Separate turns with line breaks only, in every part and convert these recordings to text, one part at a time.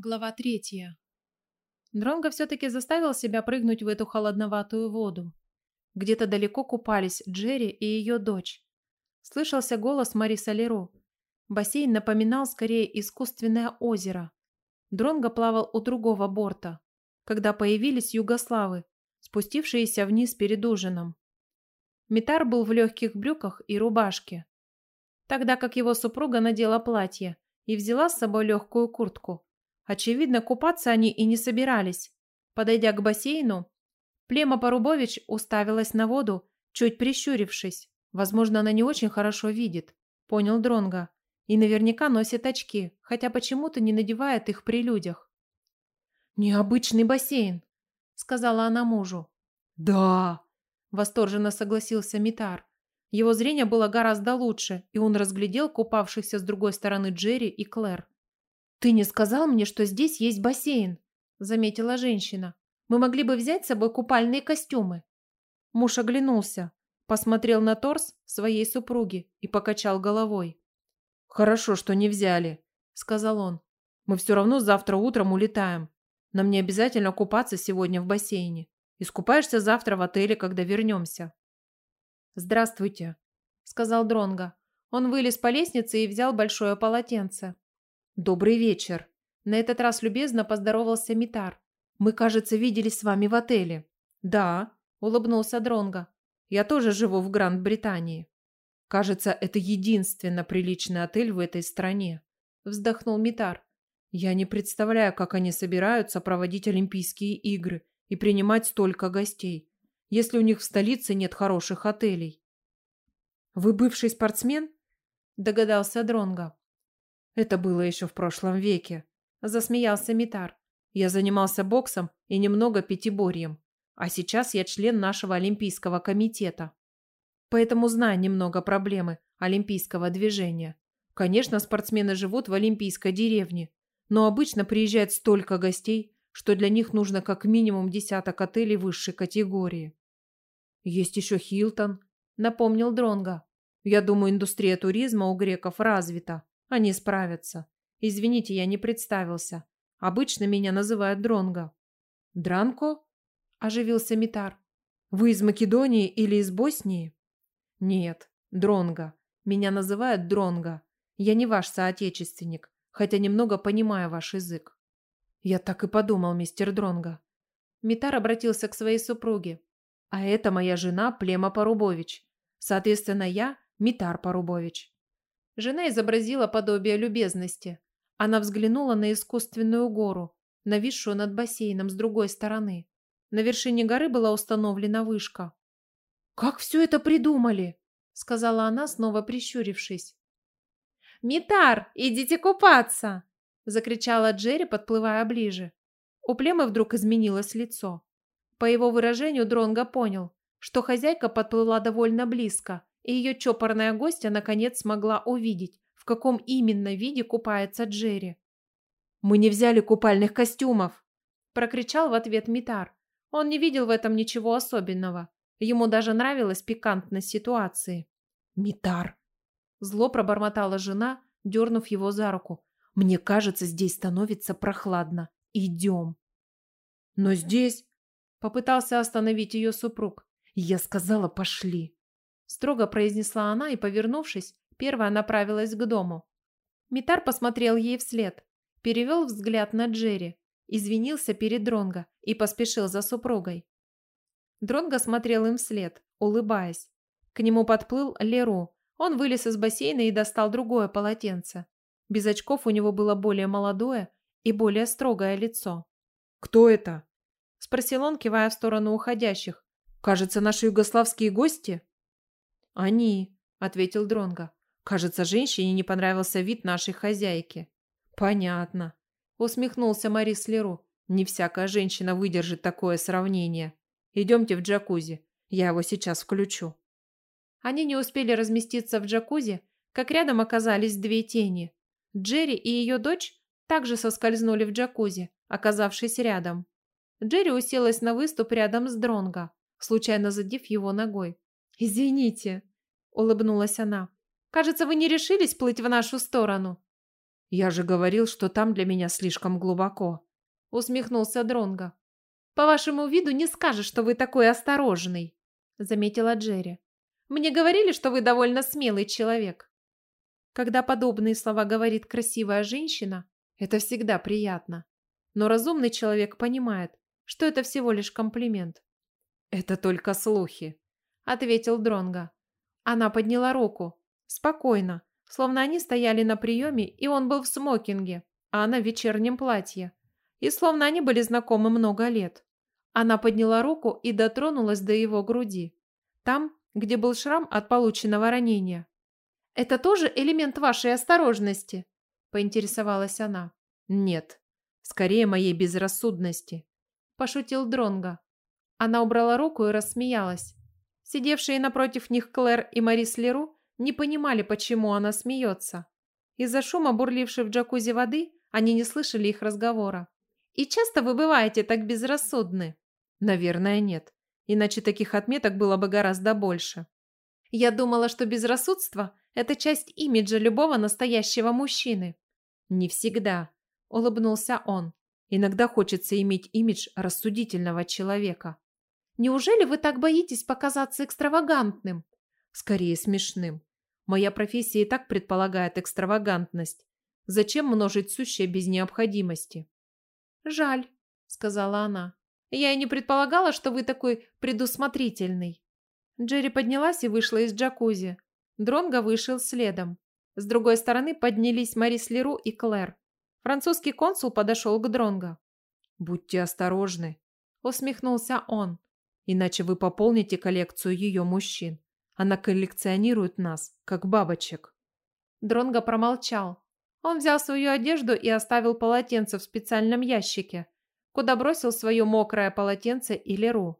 Глава третья. Дронго все-таки заставил себя прыгнуть в эту холодноватую воду. Где-то далеко купались Джерри и ее дочь. Слышался голос Мариса Леру. Бассейн напоминал скорее искусственное озеро. Дронго плавал у другого борта, когда появились югославы, спустившиеся вниз перед ужином. Митар был в легких брюках и рубашке, тогда как его супруга надела платье и взяла с собой легкую куртку. Очевидно, купаться они и не собирались. Подойдя к бассейну, Плема Порубович уставилась на воду, чуть прищурившись. Возможно, она не очень хорошо видит, понял Дронга, и наверняка носит очки, хотя почему-то не надевает их при людях. «Необычный бассейн», — сказала она мужу.
«Да», —
восторженно согласился Митар. Его зрение было гораздо лучше, и он разглядел купавшихся с другой стороны Джерри и Клэр. «Ты не сказал мне, что здесь есть бассейн», — заметила женщина. «Мы могли бы взять с собой купальные костюмы». Муж оглянулся, посмотрел на торс своей супруги и покачал головой.
«Хорошо, что не взяли», — сказал он. «Мы все равно завтра утром улетаем. Нам не обязательно купаться сегодня в бассейне. Искупаешься завтра в отеле, когда вернемся».
«Здравствуйте», — сказал Дронга. Он вылез по лестнице и взял большое полотенце.
«Добрый вечер!»
На этот раз любезно поздоровался Митар.
«Мы, кажется, виделись с вами в отеле».
«Да», — улыбнулся Дронга.
«Я тоже живу в Гранд-Британии. Кажется, это единственно приличный отель в этой стране», — вздохнул Митар. «Я не представляю, как они собираются проводить Олимпийские игры и принимать столько гостей, если у них в столице нет хороших отелей».
«Вы бывший спортсмен?» – догадался Дронга.
Это было еще в прошлом веке.
Засмеялся Митар.
Я занимался боксом и немного пятиборьем. А сейчас я член нашего Олимпийского комитета. Поэтому знаю немного проблемы олимпийского движения. Конечно, спортсмены живут в олимпийской деревне, но обычно приезжает столько гостей, что для них нужно как минимум десяток отелей высшей категории. Есть еще Хилтон, напомнил Дронга. Я думаю, индустрия туризма у греков развита. Они справятся. Извините, я не представился. Обычно меня называют Дронго.
Дранко? Оживился Митар.
Вы из Македонии или из Боснии?
Нет, Дронго. Меня называют Дронго. Я не ваш соотечественник, хотя немного понимаю ваш язык.
Я так и подумал, мистер Дронго.
Митар обратился к своей супруге. А это моя жена Плема Порубович. Соответственно, я Митар Порубович. Жена изобразила подобие любезности. Она взглянула на искусственную гору, нависшую над бассейном с другой стороны. На вершине горы была установлена вышка.
«Как все это придумали?»
— сказала она, снова прищурившись. «Митар, идите купаться!» — закричала Джерри, подплывая ближе. У племы вдруг изменилось лицо. По его выражению Дронго понял, что хозяйка подплыла довольно близко, и ее чопорная гостья наконец смогла увидеть, в каком именно виде купается Джерри.
«Мы не взяли купальных костюмов!»
– прокричал в ответ Митар. Он не видел в этом ничего особенного. Ему даже нравилась пикантность ситуации.
«Митар!» – зло пробормотала жена, дернув его за руку. «Мне кажется, здесь становится прохладно. Идем!»
«Но здесь...» – попытался остановить ее супруг.
«Я сказала, пошли!»
Строго произнесла она и, повернувшись, первая направилась к дому. Митар посмотрел ей вслед, перевел взгляд на Джерри, извинился перед Дронго и поспешил за супругой. Дронго смотрел им вслед, улыбаясь. К нему подплыл Леру. Он вылез из бассейна и достал другое полотенце. Без очков у него было более молодое и более строгое лицо.
«Кто это?»
– спросил он, кивая в сторону уходящих.
«Кажется, наши югославские гости?»
«Они», — ответил Дронго. «Кажется, женщине не понравился вид нашей хозяйки».
«Понятно», — усмехнулся Марис Леру. «Не всякая женщина выдержит такое сравнение. Идемте в джакузи. Я его сейчас включу».
Они не успели разместиться в джакузи, как рядом оказались две тени. Джерри и ее дочь также соскользнули в джакузи, оказавшись рядом. Джерри уселась на выступ рядом с Дронго, случайно задев его ногой.
«Извините», улыбнулась она.
Кажется, вы не решились плыть в нашу сторону.
Я же говорил, что там для меня слишком глубоко.
Усмехнулся Дронго. По вашему виду не скажешь, что вы такой осторожный, заметила Джерри. Мне говорили, что вы довольно смелый человек. Когда подобные слова говорит красивая женщина, это всегда приятно. Но разумный человек понимает, что это всего лишь комплимент.
Это только слухи,
ответил Дронго. Она подняла руку, спокойно, словно они стояли на приеме, и он был в смокинге, а она в вечернем платье. И словно они были знакомы много лет. Она подняла руку и дотронулась до его груди. Там, где был шрам от полученного ранения. «Это тоже элемент вашей осторожности?» – поинтересовалась она.
«Нет, скорее моей безрассудности», – пошутил Дронга.
Она убрала руку и рассмеялась. Сидевшие напротив них Клэр и Марис Леру не понимали, почему она смеется. Из-за шума, бурлившей в джакузи воды, они не слышали их разговора. «И часто вы бываете так безрассудны?»
«Наверное, нет. Иначе таких отметок было бы гораздо больше».
«Я думала, что безрассудство – это часть имиджа любого настоящего мужчины».
«Не всегда», – улыбнулся он. «Иногда хочется иметь имидж рассудительного человека».
«Неужели вы так боитесь показаться экстравагантным?»
«Скорее смешным. Моя профессия и так предполагает экстравагантность. Зачем множить сущее без необходимости?
Жаль, сказала она. Я и не предполагала, что вы такой предусмотрительный. Джерри поднялась и вышла из джакузи. Дронго вышел следом. С другой стороны поднялись Марис Леру и Клэр. Французский консул подошел к Дронго.
«Будьте осторожны», —
усмехнулся он.
«Иначе вы пополните коллекцию ее мужчин. Она коллекционирует нас, как бабочек.
Дронго промолчал. Он взял свою одежду и оставил полотенце в специальном ящике, куда бросил свое мокрое полотенце и Леру.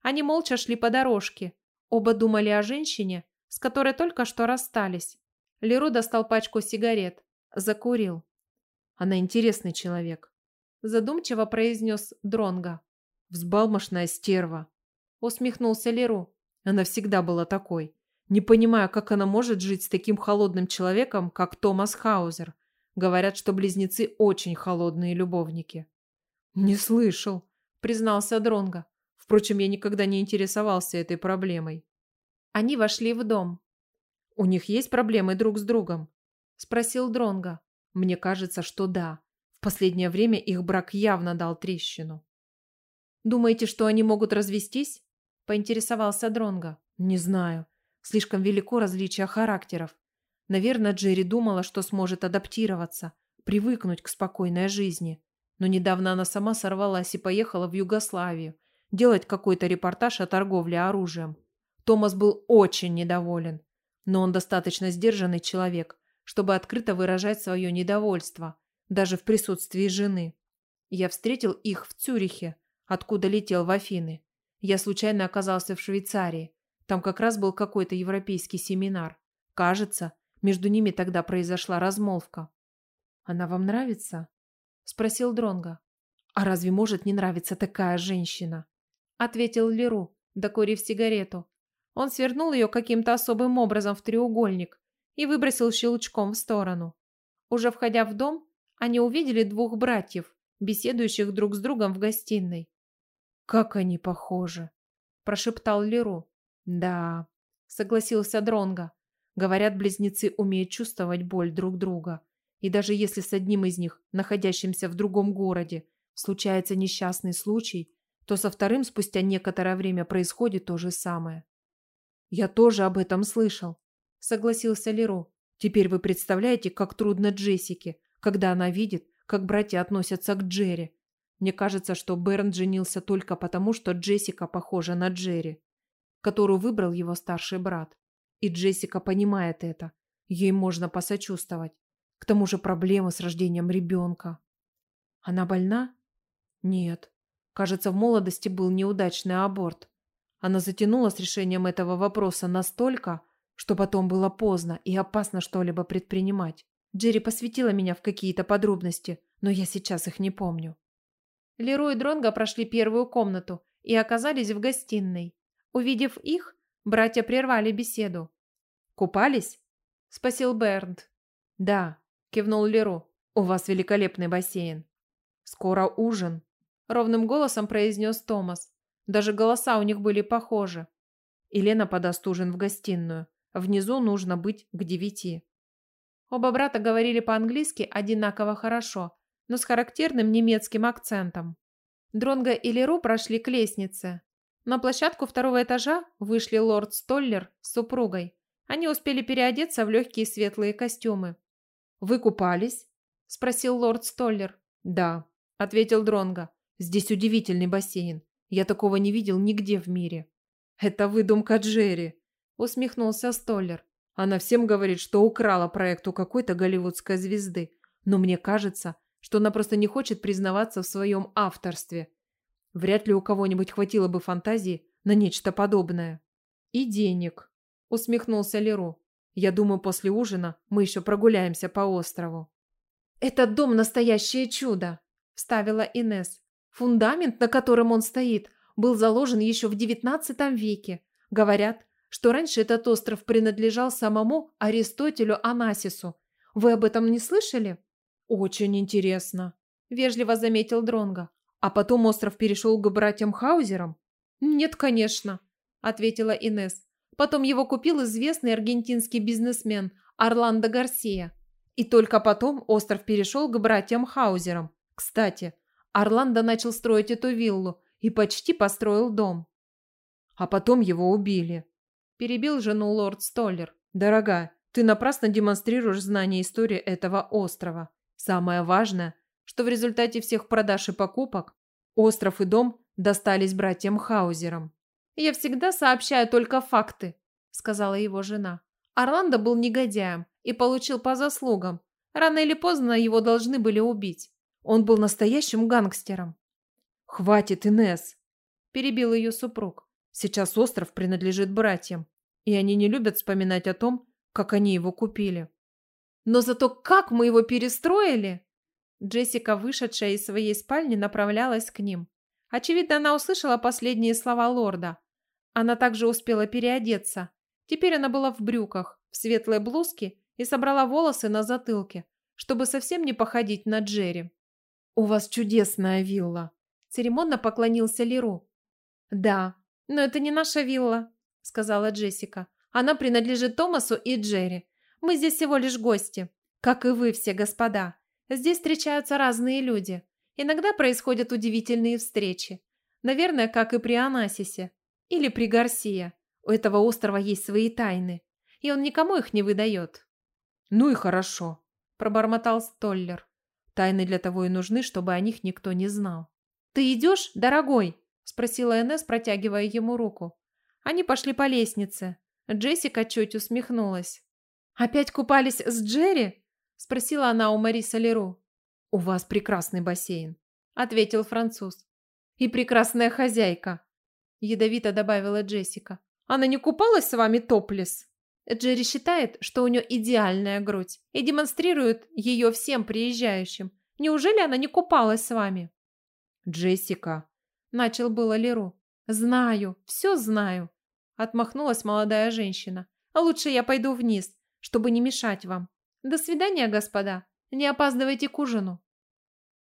Они молча шли по дорожке. Оба думали о женщине, с которой только что расстались. Леру достал пачку сигарет. Закурил.
Она интересный человек.
Задумчиво произнес Дронго.
Взбалмошная стерва.
Усмехнулся Леру.
Она всегда была такой. Не понимаю, как она может жить с таким холодным человеком, как Томас Хаузер. Говорят, что близнецы очень холодные любовники.
Не слышал, признался Дронго.
Впрочем, я никогда не интересовался этой проблемой.
Они вошли в дом.
У них есть проблемы друг с другом?
спросил Дронго.
Мне кажется, что да. В последнее время их брак явно дал трещину.
Думаете, что они могут развестись? Поинтересовался Дронго.
Не знаю. Слишком велико различие характеров. Наверное, Джерри думала, что сможет адаптироваться, привыкнуть к спокойной жизни. Но недавно она сама сорвалась и поехала в Югославию делать какой-то репортаж о торговле оружием. Томас был очень недоволен, но он достаточно сдержанный человек, чтобы открыто выражать свое недовольство, даже в присутствии жены. Я встретил их в Цюрихе, откуда летел в Афины. Я случайно оказался в Швейцарии. Там как раз был какой-то европейский семинар. Кажется, между ними тогда произошла размолвка.
«Она вам нравится?» – спросил Дронга.
«А разве может не нравиться такая женщина?»
– ответил Леру, докурив сигарету. Он свернул ее каким-то особым образом в треугольник и выбросил щелчком в сторону. Уже входя в дом, они увидели двух братьев, беседующих друг с другом в гостиной.
«Как они похожи!» – прошептал Леру. «Да», – согласился Дронга. «Говорят, близнецы умеют чувствовать боль друг друга. И даже если с одним из них, находящимся в другом городе, случается несчастный случай, то со вторым спустя некоторое время происходит то же самое». «Я тоже об этом слышал», – согласился Леру. «Теперь вы представляете, как трудно Джессике, когда она видит, как братья относятся к Джерри. Мне кажется, что Берн женился только потому, что Джессика похожа на Джерри, которую выбрал его старший брат. И Джессика понимает это. Ей можно посочувствовать. К тому же проблемы с рождением ребенка. Она больна? Нет. Кажется, в молодости был неудачный аборт. Она затянула с решением этого вопроса настолько, что потом было поздно и опасно что-либо предпринимать. Джерри посвятила меня в какие-то подробности, но я сейчас их не помню.
Леру и Дронго прошли первую комнату и оказались в гостиной. Увидев их, братья прервали беседу.
«Купались?»
– спросил Бернт.
«Да. кивнул Леру. У вас великолепный бассейн. Скоро ужин, ровным голосом произнес Томас. Даже голоса у них были похожи. Елена подаст ужин в гостиную. Внизу нужно быть к девяти.
Оба брата говорили по-английски одинаково хорошо, но с характерным немецким акцентом. Дронго и Леру прошли к лестнице. На площадку второго этажа вышли лорд Столлер с супругой. Они успели переодеться в легкие светлые костюмы.
«Вы купались?» – спросил лорд Столлер. «Да», – ответил Дронго. «Здесь удивительный бассейн. Я такого не видел нигде в мире». «Это выдумка Джерри», – усмехнулся Столлер. «Она всем говорит, что украла проект у какой-то голливудской звезды. Но мне кажется, что она просто не хочет признаваться в своем авторстве. Вряд ли у кого-нибудь хватило бы фантазии на нечто подобное. И денег, усмехнулся Леру. Я думаю, после ужина мы еще прогуляемся по острову.
«Этот дом – настоящее чудо!» – вставила Инес. «Фундамент, на котором он стоит, был заложен еще в XIX веке. Говорят, что раньше этот остров принадлежал самому Аристотелю Анасису. Вы об этом не слышали?»
«Очень интересно», – вежливо заметил Дронга. А потом остров перешел к братьям Хаузерам?
Нет, конечно, ответила Инес. Потом его купил известный аргентинский бизнесмен Орландо Гарсия. И только потом остров перешел к братьям Хаузерам. Кстати, Орландо начал строить эту виллу и почти построил дом.
А потом его убили.
Перебил жену лорд Столлер.
Дорогая, ты напрасно демонстрируешь знание истории этого острова. Самое важное – что в результате всех продаж и покупок остров и дом достались братьям Хаузерам.
«Я всегда сообщаю только факты», – сказала его жена. Орландо был негодяем и получил по заслугам. Рано или поздно его должны были убить. Он был настоящим гангстером.
«Хватит, Инес,
перебил ее супруг.
«Сейчас остров принадлежит братьям, и они не любят вспоминать о том, как они его купили».
«Но зато как мы его перестроили!» Джессика, вышедшая из своей спальни, направлялась к ним. Очевидно, она услышала последние слова лорда. Она также успела переодеться. Теперь она была в брюках, в светлой блузке и собрала волосы на затылке, чтобы совсем не походить на Джерри.
«У вас чудесная вилла», – церемонно поклонился Леру.
«Да, но это не наша вилла», – сказала Джессика. «Она принадлежит Томасу и Джерри. Мы здесь всего лишь гости, как и вы все, господа. Здесь встречаются разные люди. Иногда происходят удивительные встречи. Наверное, как и при Анасисе. Или при Гарсия. У этого острова есть свои тайны. И он никому их не выдает.
«Ну и хорошо», –
пробормотал Столлер.
«Тайны для того и нужны, чтобы о них никто не знал».
«Ты идешь, дорогой?» – спросила Энесс, протягивая ему руку. Они пошли по лестнице. Джессика чуть усмехнулась. «Опять купались с Джерри?» – спросила она у Мариса Леру.
«У вас прекрасный бассейн», –
ответил француз. «И прекрасная хозяйка», – ядовито добавила Джессика. «Она не купалась с вами топлес?» Джерри считает, что у нее идеальная грудь и демонстрирует ее всем приезжающим. Неужели она не купалась с вами?
Джессика,
начал было Леру. Знаю, все знаю, отмахнулась молодая женщина. А лучше я пойду вниз, чтобы не мешать вам. «До свидания, господа. Не опаздывайте к ужину».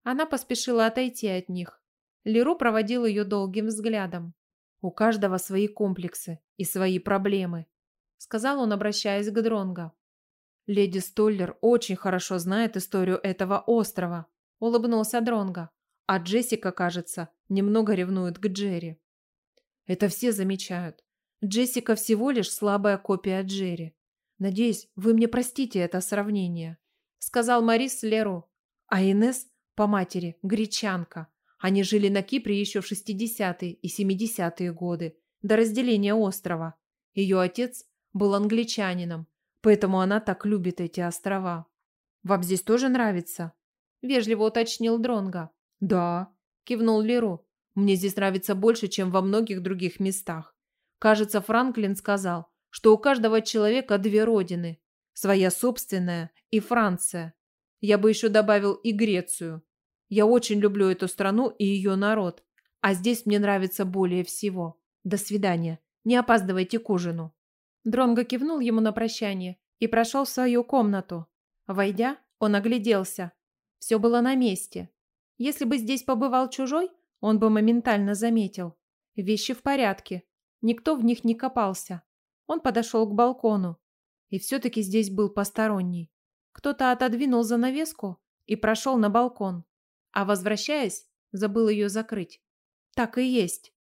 Она поспешила отойти от них. Леру проводил ее долгим взглядом.
«У каждого свои комплексы и свои проблемы», — сказал он, обращаясь к Дронго. «Леди Столлер очень хорошо знает историю этого острова», — улыбнулся Дронго. «А Джессика, кажется, немного ревнует к Джерри». «Это все замечают. Джессика всего лишь слабая копия Джерри. Надеюсь, вы мне простите это сравнение», — сказал Марис Леру. А Инес по матери гречанка. Они жили на Кипре еще в 60-е и 70-е годы, до разделения острова. Ее отец был англичанином, поэтому она так любит эти острова. «Вам здесь тоже нравится?» – вежливо уточнил Дронга. «Да», – кивнул Леру. «Мне здесь нравится больше, чем во многих других местах. Кажется, Франклин сказал, что у каждого человека две родины. Своя собственная и Франция. Я бы еще добавил и Грецию. Я очень люблю эту страну и ее народ. А здесь мне нравится более всего. До свидания. Не опаздывайте к ужину.
Дронго кивнул ему на прощание и прошел в свою комнату. Войдя, Он огляделся. Все было на месте. Если бы здесь побывал чужой, он бы моментально заметил. Вещи в порядке. Никто в них не копался. Он подошел к балкону. И все-таки здесь был посторонний. Кто-то отодвинул занавеску и прошел на балкон. А возвращаясь, забыл ее закрыть. Так и есть.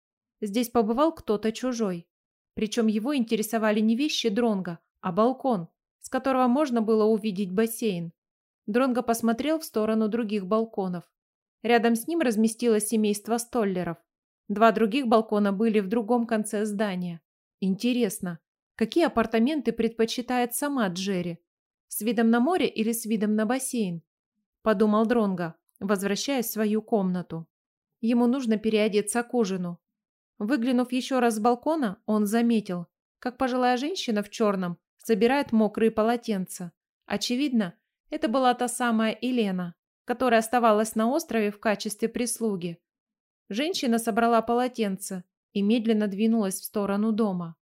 Здесь побывал кто-то чужой. Причем его интересовали не вещи Дронга, а балкон, с которого можно было увидеть бассейн. Дронго посмотрел в сторону других балконов. Рядом с ним разместилось семейство столлеров. Два других балкона были в другом конце здания. Интересно, какие апартаменты предпочитает сама Джерри? С видом на море или с видом на бассейн? Подумал Дронго, возвращаясь в свою комнату. Ему нужно переодеться к ужину. Выглянув еще раз с балкона, он заметил, как пожилая женщина в черном собирает мокрые полотенца. Очевидно, это была та самая Елена, которая оставалась на острове в качестве прислуги. Женщина собрала полотенце и медленно двинулась в сторону дома.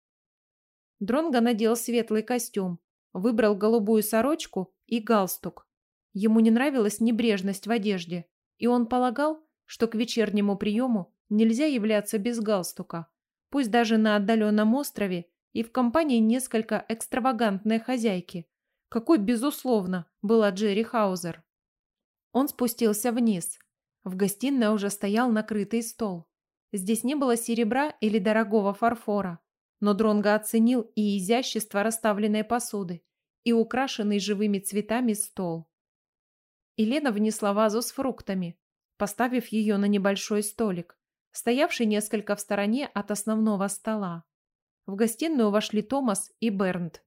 Дронго надел светлый костюм, выбрал голубую сорочку и галстук. Ему не нравилась небрежность в одежде, и он полагал, что к вечернему приему нельзя являться без галстука, пусть даже на отдаленном острове и в компании несколько экстравагантной хозяйки, какой, безусловно, была Джерри Хаузер. Он спустился вниз. В гостиной уже стоял накрытый стол. Здесь не было серебра или дорогого фарфора, но Дронго оценил и изящество расставленной посуды, и украшенный живыми цветами стол. Елена внесла вазу с фруктами, поставив ее на небольшой столик, стоявший несколько в стороне от основного стола. В гостиную вошли Томас и Бернт.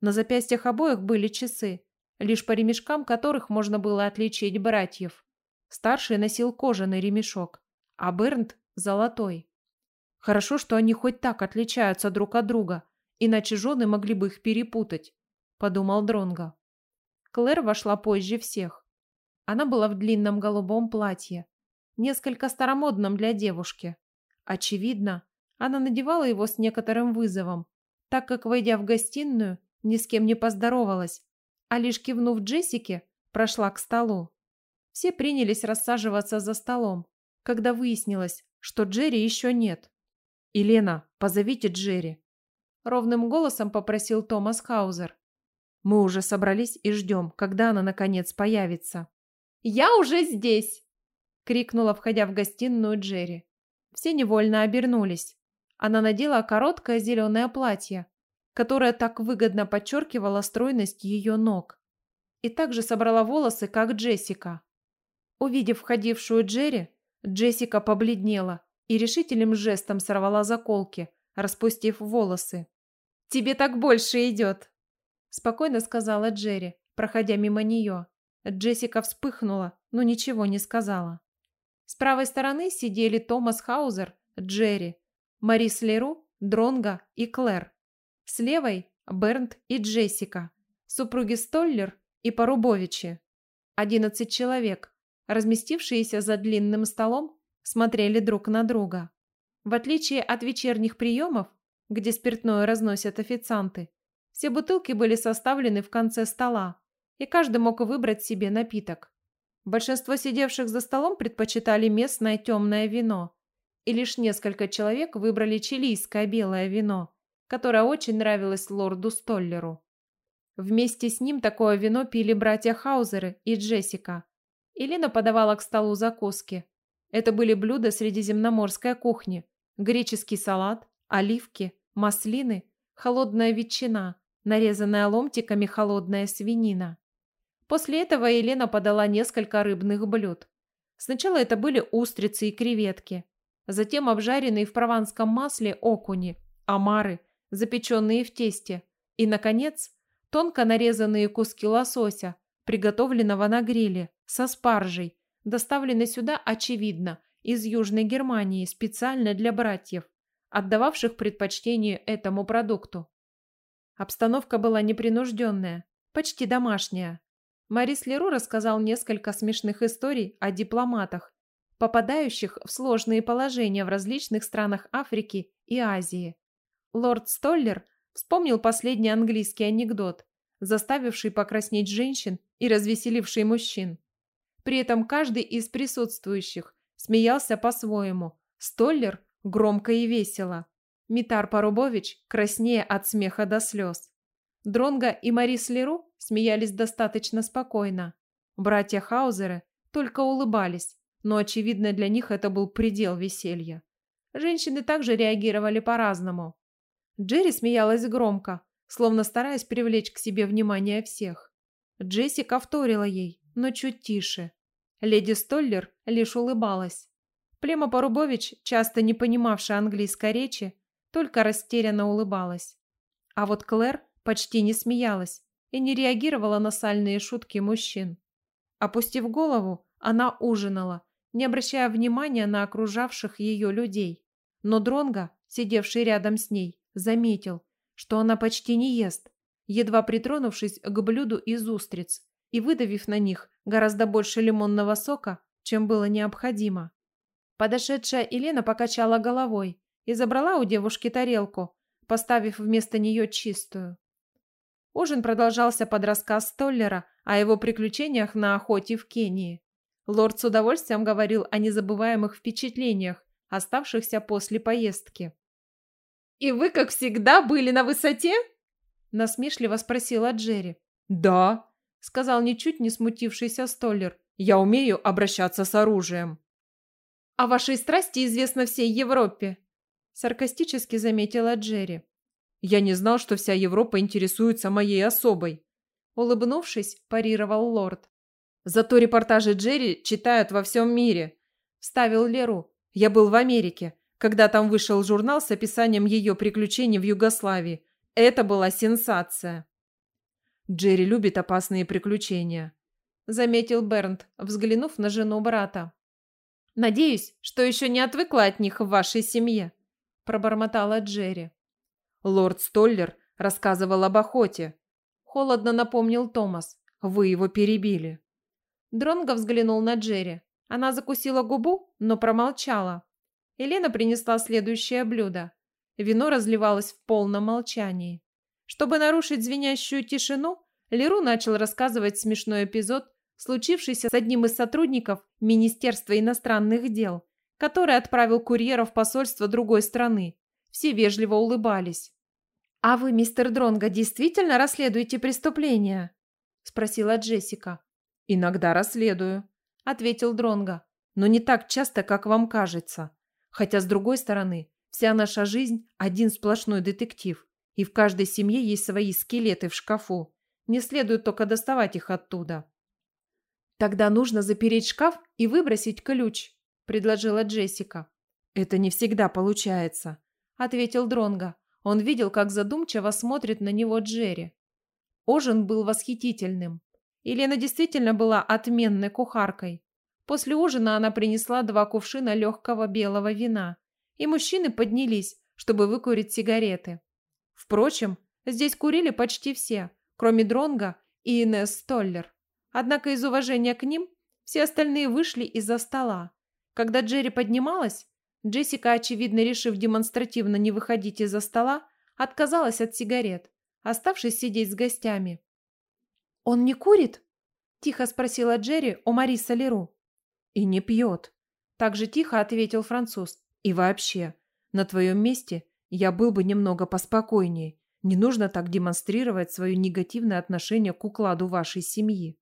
На запястьях обоих были часы, лишь по ремешкам которых можно было отличить братьев. Старший носил кожаный ремешок, а Бернт – золотой. Хорошо, что они хоть так отличаются друг от друга, иначе жены могли бы их перепутать, подумал Дронго. Клэр вошла позже всех. Она была в длинном голубом платье, несколько старомодном для девушки. Очевидно, она надевала его с некоторым вызовом, так как, войдя в гостиную, ни с кем не поздоровалась, а лишь кивнув Джессике, прошла к столу. Все принялись рассаживаться за столом, когда выяснилось, что Джерри еще нет. «Елена, позовите Джерри», — ровным голосом попросил Томас Хаузер. «Мы уже собрались и ждем, когда она наконец появится». «Я уже здесь!» — крикнула, входя в гостиную Джерри. Все невольно обернулись. Она надела короткое зеленое платье, которое так выгодно подчеркивало стройность ее ног. И также собрала волосы, как Джессика. Увидев входившую Джерри, Джессика побледнела и решительным жестом сорвала заколки, распустив волосы. «Тебе так больше идет!» Спокойно сказала Джерри, проходя мимо нее. Джессика вспыхнула, но ничего не сказала. С правой стороны сидели Томас Хаузер, Джерри, Марис Леру, Дронга и Клэр. С левой – Бернт и Джессика, супруги Столлер и Порубовичи. Одиннадцать человек, разместившиеся за длинным столом, смотрели друг на друга. В отличие от вечерних приемов, где спиртное разносят официанты, все бутылки были составлены в конце стола, и каждый мог выбрать себе напиток. Большинство сидевших за столом предпочитали местное темное вино, и лишь несколько человек выбрали чилийское белое вино – которая очень нравилась лорду Столлеру. Вместе с ним такое вино пили братья Хаузеры и Джессика. Элина подавала к столу закуски. Это были блюда средиземноморской кухни. Греческий салат, оливки, маслины, холодная ветчина, нарезанная ломтиками холодная свинина. После этого Елена подала несколько рыбных блюд. Сначала это были устрицы и креветки, затем обжаренные в прованском масле окуни, омары, запеченные в тесте, и, наконец, тонко нарезанные куски лосося, приготовленного на гриле, со спаржей, доставленной сюда, очевидно, из Южной Германии специально для братьев, отдававших предпочтение этому продукту. Обстановка была непринужденная, почти домашняя. Марис Леру рассказал несколько смешных историй о дипломатах, попадающих в сложные положения в различных странах Африки и Азии. Лорд Столлер вспомнил последний английский анекдот, заставивший покраснеть женщин и развеселивший мужчин. При этом каждый из присутствующих смеялся по-своему. Столлер громко и весело. Митар Порубович краснее от смеха до слез. Дронга и Марис Леру смеялись достаточно спокойно. Братья Хаузеры только улыбались, но, очевидно, для них это был предел веселья. Женщины также реагировали по-разному. Джерри смеялась громко, словно стараясь привлечь к себе внимание всех. Джессика вторила ей, но чуть тише. Леди Столлер лишь улыбалась. Плема Порубович, часто не понимавшая английской речи, только растерянно улыбалась. А вот Клэр почти не смеялась и не реагировала на сальные шутки мужчин. Опустив голову, она ужинала, не обращая внимания на окружавших ее людей. Но Дронга, сидевший рядом с ней, заметил, что она почти не ест, едва притронувшись к блюду из устриц и выдавив на них гораздо больше лимонного сока, чем было необходимо. Подошедшая Елена покачала головой и забрала у девушки тарелку, поставив вместо нее чистую. Ужин продолжался под рассказ Столлера о его приключениях на охоте в Кении. Лорд с удовольствием говорил о незабываемых впечатлениях, оставшихся после поездки. «И вы, как всегда, были на высоте?» Насмешливо спросила Джерри.
«Да», — сказал ничуть не смутившийся Столлер. «Я умею обращаться с оружием».
«О вашей страсти известно всей Европе», — саркастически заметила Джерри.
«Я не знал, что вся Европа интересуется моей особой», —
улыбнувшись, парировал лорд.
«Зато репортажи Джерри читают во всем мире», — вставил Леру. «Я был в Америке, когда там вышел журнал с описанием ее приключений в Югославии. Это была сенсация. Джерри любит опасные приключения,
заметил Бернт, взглянув на жену брата. Надеюсь, что еще не отвыкла от них в вашей семье, пробормотала Джерри.
Лорд Столлер рассказывал об охоте. Холодно напомнил Томас. Вы его перебили.
Дронго взглянул на Джерри. Она закусила губу, но промолчала. Елена принесла следующее блюдо. Вино разливалось в полном молчании. Чтобы нарушить звенящую тишину, Леру начал рассказывать смешной эпизод, случившийся с одним из сотрудников Министерства иностранных дел, который отправил курьера в посольство другой страны. Все вежливо улыбались. «А вы, мистер Дронго, действительно расследуете преступления?» – спросила Джессика.
«Иногда расследую», – ответил Дронго. «Но не так часто, как вам кажется. Хотя, с другой стороны, Вся наша жизнь – один сплошной детектив, и в каждой семье есть свои скелеты в шкафу. Не следует только доставать их оттуда.
«Тогда нужно запереть шкаф и выбросить ключ», – предложила Джессика.
«Это не всегда получается», –
ответил Дронго. Он видел, как задумчиво смотрит на него Джерри. Ужин был восхитительным. Елена действительно была отменной кухаркой. После ужина она принесла два кувшина легкого белого вина и мужчины поднялись, чтобы выкурить сигареты. Впрочем, здесь курили почти все, кроме Дронга и Инесс Столлер. Однако из уважения к ним все остальные вышли из-за стола. Когда Джерри поднималась, Джессика, очевидно решив демонстративно не выходить из-за стола, отказалась от сигарет, оставшись сидеть с гостями. «Он не курит?» – тихо спросила Джерри у Мариса Леру.
«И не пьет», – так же тихо ответил француз. И вообще, на твоем месте я был бы немного поспокойнее. Не нужно так демонстрировать свое негативное отношение к укладу вашей семьи.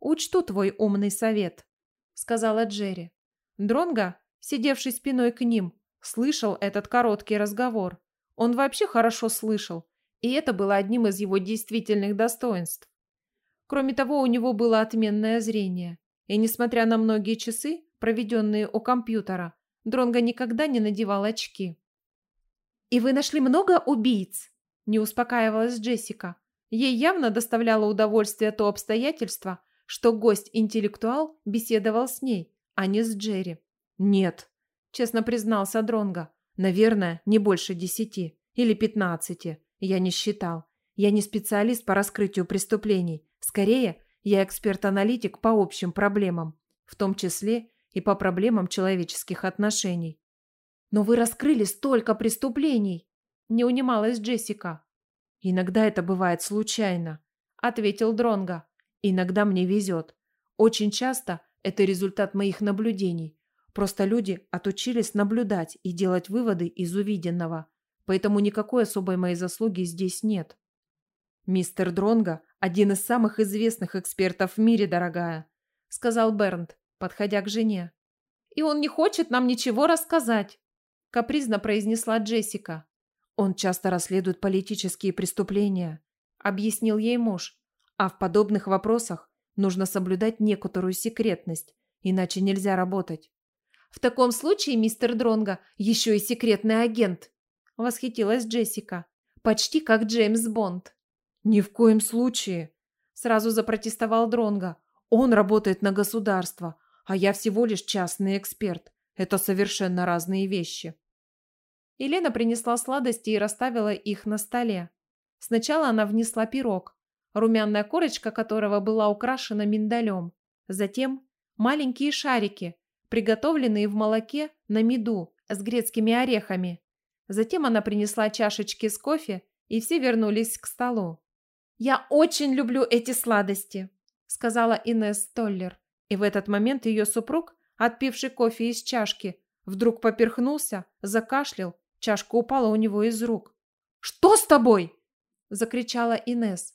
«Учту твой умный совет», — сказала Джерри. Дронго, сидевший спиной к ним, слышал этот короткий разговор. Он вообще хорошо слышал, и это было одним из его действительных достоинств. Кроме того, у него было отменное зрение, и, несмотря на многие часы, проведенные у компьютера, Дронго никогда не надевал очки. «И вы нашли много убийц?» – не успокаивалась Джессика. Ей явно доставляло удовольствие то обстоятельство, что гость-интеллектуал беседовал с ней, а не с Джерри.
«Нет», – честно признался Дронго. «Наверное, не больше десяти или пятнадцати. Я не считал. Я не специалист по раскрытию преступлений. Скорее, я эксперт-аналитик по общим проблемам, в том числе и по проблемам человеческих отношений.
«Но вы раскрыли столько преступлений!» – не унималась Джессика.
«Иногда это бывает случайно», – ответил Дронго. Иногда мне везет. Очень часто это результат моих наблюдений. Просто люди отучились наблюдать и делать выводы из увиденного. Поэтому никакой особой моей заслуги здесь нет. Мистер Дронга – один из самых известных экспертов в мире, дорогая, сказал Бернт, подходя к жене.
И он не хочет нам ничего рассказать, капризно произнесла Джессика.
Он часто расследует политические преступления, объяснил ей муж. А в подобных вопросах нужно соблюдать некоторую секретность, иначе нельзя работать.
В таком случае мистер Дронга еще и секретный агент, восхитилась Джессика. Почти как Джеймс Бонд.
Ни в коем случае, сразу запротестовал Дронга. Он работает на государство, а я всего лишь частный эксперт. Это совершенно разные вещи.
Елена принесла сладости и расставила их на столе. Сначала она внесла пирог, румяная корочка которого была украшена миндалем. Затем маленькие шарики, приготовленные в молоке на меду с грецкими орехами. Затем она принесла чашечки с кофе, и все вернулись к столу. «Я очень люблю эти сладости», — сказала Инесс Толлер. И в этот момент ее супруг, отпивший кофе из чашки, вдруг поперхнулся, закашлял, чашка упала у него из рук. «Что с тобой?» — закричала Инесс.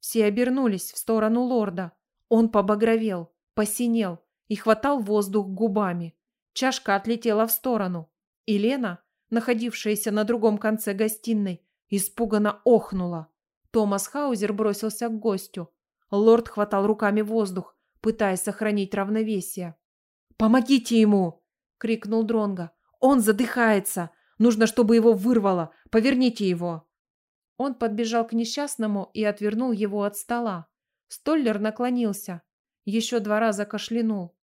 Все обернулись в сторону лорда. Он побагровел, посинел и хватал воздух губами. Чашка отлетела в сторону. И Лена, находившаяся на другом конце гостиной, испуганно охнула. Томас Хаузер бросился к гостю. Лорд хватал руками воздух, пытаясь сохранить равновесие. «Помогите ему!» — крикнул Дронга. «Он задыхается! Нужно, чтобы его вырвало! Поверните его!» Он подбежал к несчастному и отвернул его от стола. Столлер наклонился. Еще два раза кашлянул.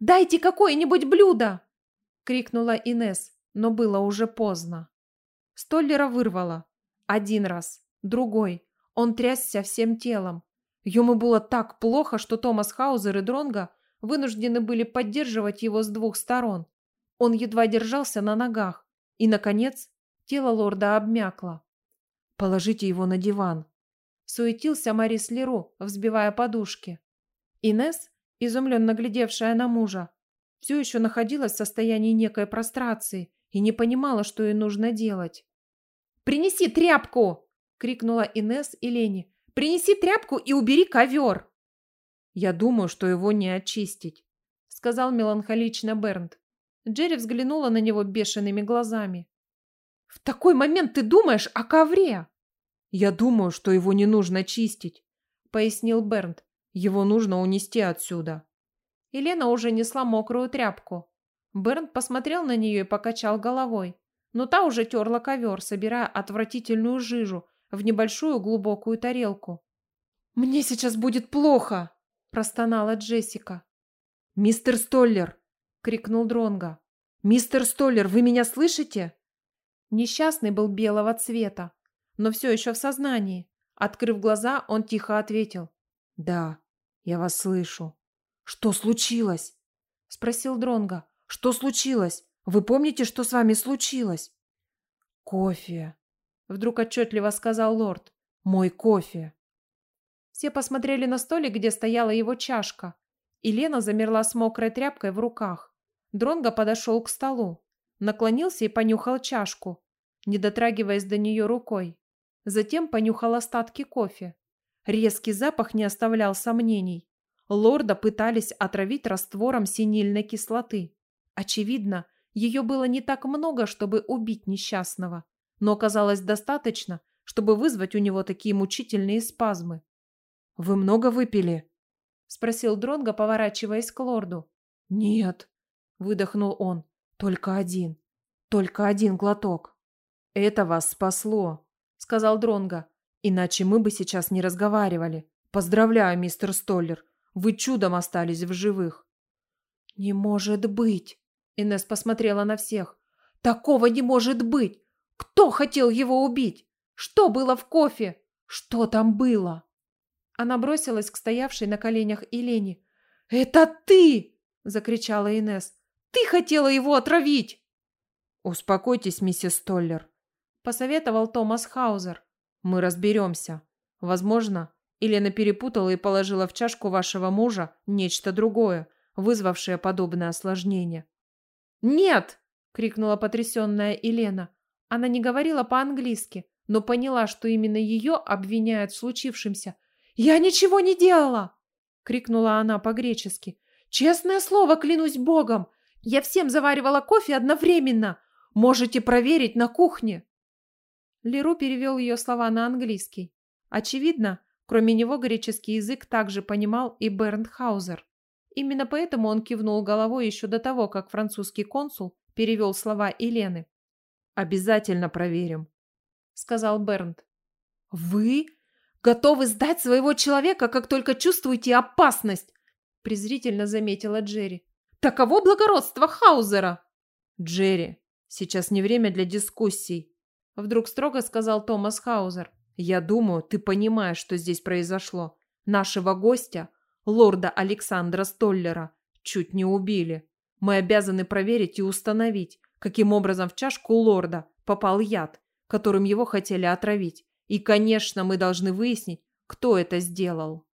«Дайте какое-нибудь блюдо!» — крикнула Инес, но было уже поздно. Столлера вырвало. Один раз, другой. Он трясся всем телом. Ему было так плохо, что Томас Хаузер и Дронга вынуждены были поддерживать его с двух сторон. Он едва держался на ногах. И, наконец, тело лорда обмякло. Положите его на диван. Суетился Марис Леру, взбивая подушки. Инес, изумленно глядевшая на мужа, все еще находилась в состоянии некой прострации и не понимала, что ей нужно делать. «Принеси тряпку!» — крикнула Инес и Лени. «Принеси тряпку и убери ковер!» «Я думаю, что его не очистить», — сказал меланхолично Бернт. Джерри взглянула на него бешеными глазами. В такой момент ты думаешь о ковре? Я думаю, что его не нужно чистить, пояснил Бернт. Его нужно унести отсюда. Елена уже несла мокрую тряпку. Бернт посмотрел на нее и покачал головой. Но та уже терла ковер, собирая отвратительную жижу в небольшую глубокую тарелку. «Мне сейчас будет плохо!» – простонала Джессика. «Мистер Столлер!» – крикнул Дронга. «Мистер Столлер, вы меня слышите?» Несчастный был белого цвета, но все еще в сознании. Открыв глаза, он тихо ответил. «Да, я вас слышу». «Что случилось?» – спросил Дронга. «Что случилось? Вы помните, что с вами случилось?» «Кофе», – вдруг отчетливо сказал лорд. «Мой кофе». Все посмотрели на столик, где стояла его чашка. И замерла с мокрой тряпкой в руках. Дронго подошел к столу наклонился и понюхал чашку, не дотрагиваясь до нее рукой. Затем понюхал остатки кофе. Резкий запах не оставлял сомнений. Лорда пытались отравить раствором синильной кислоты. Очевидно, ее было не так много, чтобы убить несчастного, но оказалось достаточно, чтобы вызвать у него такие мучительные спазмы. «Вы много выпили?» – спросил Дронго, поворачиваясь к лорду. «Нет», – выдохнул он. Только один. Только один глоток. Это вас спасло, сказал Дронга. Иначе мы бы сейчас не разговаривали. Поздравляю, мистер Столлер. Вы чудом остались в живых. Не может быть. Инес посмотрела на всех. Такого не может быть. Кто хотел его убить? Что было в кофе? Что там было? Она бросилась к стоявшей на коленях Елене. «Это ты!» – закричала Инес. Ты хотела его отравить!» «Успокойтесь, миссис Толлер», — посоветовал Томас Хаузер. «Мы разберемся. Возможно,
Елена перепутала и положила в чашку вашего мужа нечто другое, вызвавшее подобное осложнение.
«Нет!» — крикнула потрясенная Елена. Она не говорила по-английски, но поняла, что именно ее обвиняют в случившемся. «Я ничего не делала!» — крикнула она по-гречески. «Честное слово, клянусь богом! Я всем заваривала кофе одновременно! Можете проверить на кухне!» Леру перевел ее слова на английский. Очевидно, кроме него греческий язык также понимал и Бернт Хаузер. Именно поэтому он кивнул головой еще до того, как французский консул перевел слова Елены.
«Обязательно проверим», — сказал Бернт.
«Вы готовы сдать своего человека, как только чувствуете опасность?» презрительно заметила Джерри. «Таково благородство Хаузера!»
«Джерри, сейчас не время для дискуссий», — вдруг строго сказал Томас Хаузер. «Я думаю, ты понимаешь, что здесь произошло. Нашего гостя лорда Александра Столлера, чуть не убили. Мы обязаны проверить и установить, каким образом в чашку лорда попал яд, которым его хотели отравить. И, конечно, мы должны выяснить, кто это сделал.